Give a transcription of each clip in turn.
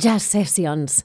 Jazz Sessions.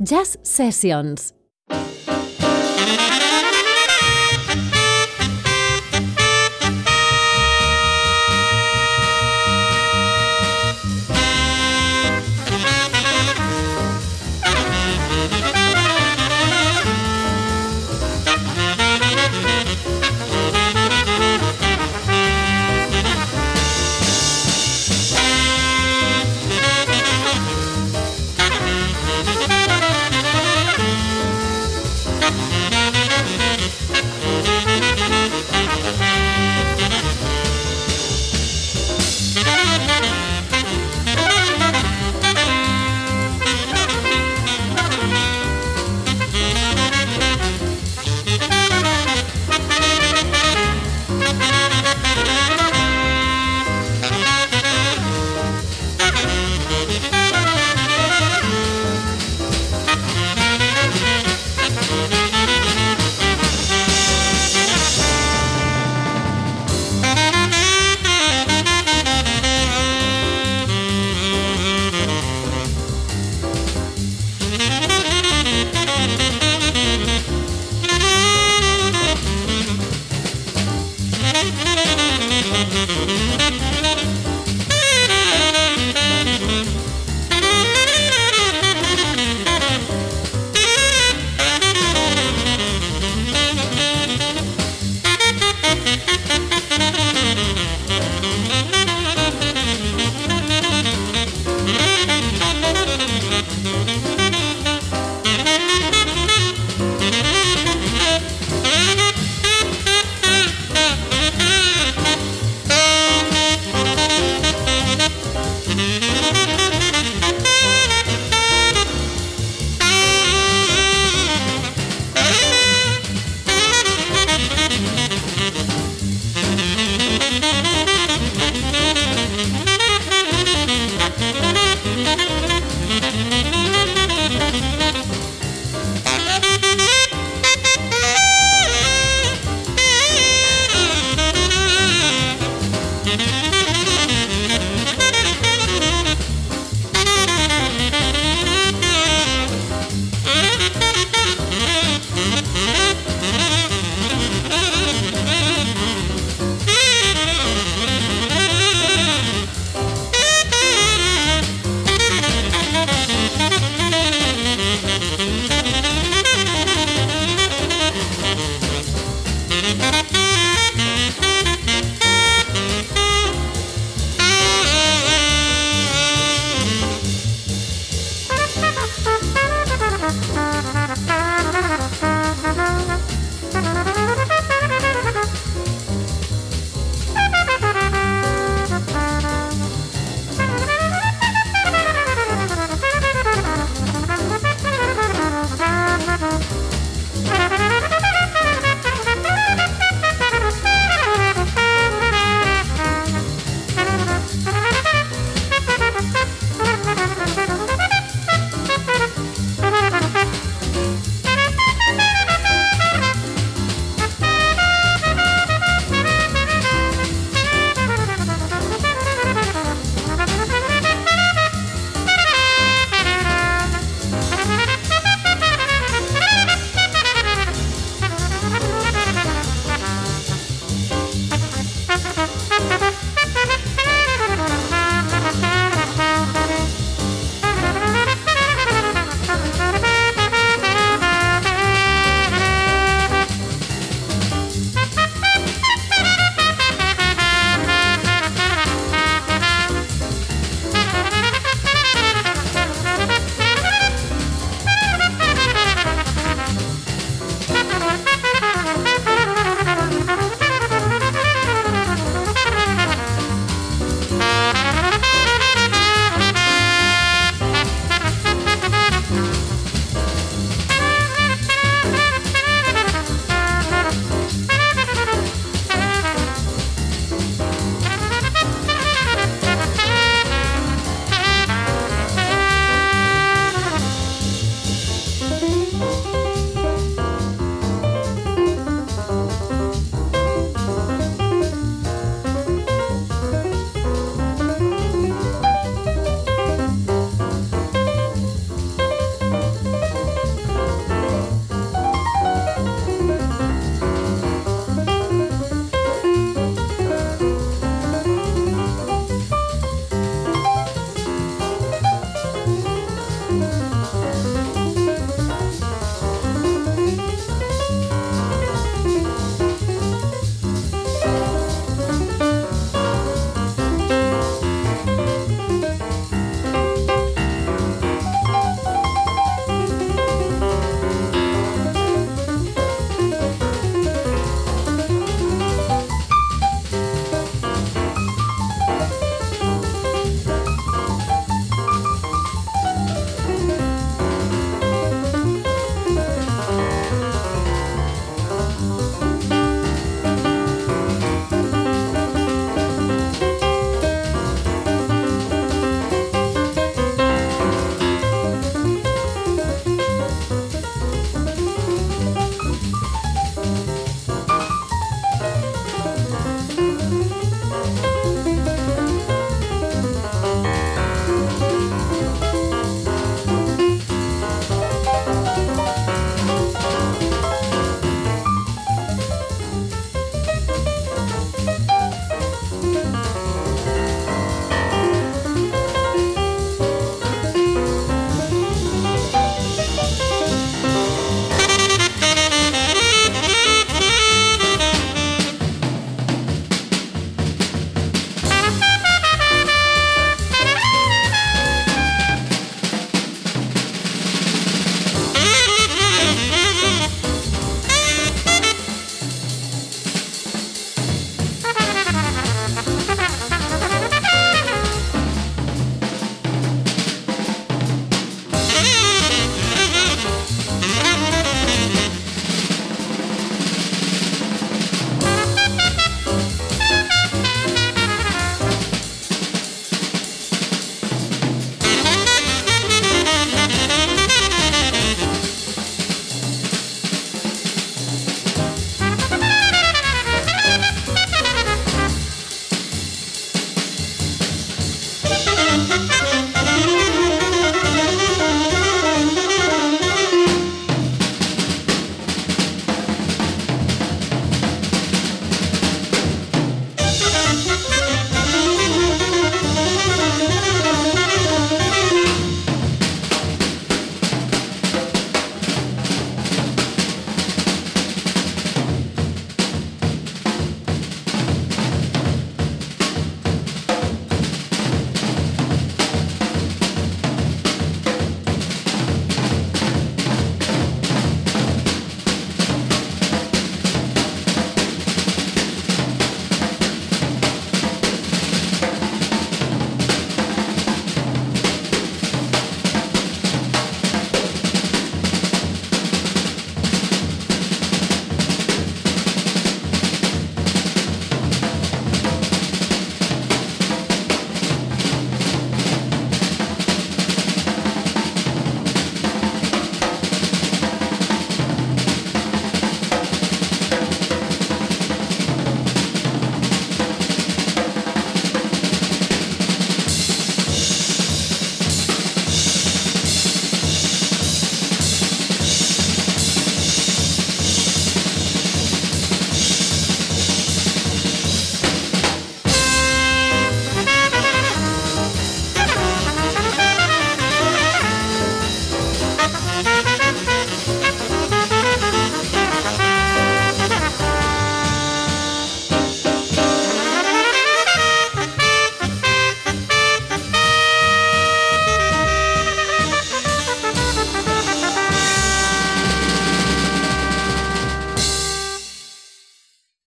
Jazz Sessions,